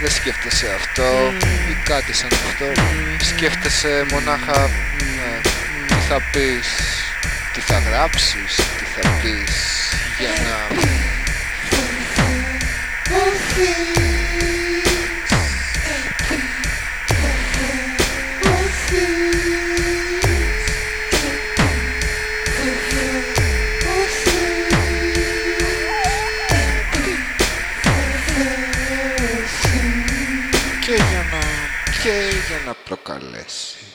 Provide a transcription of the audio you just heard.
δεν σκέφτεσαι αυτό ή κάτι σαν αυτό. Σκέφτεσαι μονάχα ναι, τι θα πεις, τι θα γράψεις, τι θα πεις για να... και για να, και για να προκαλέσει.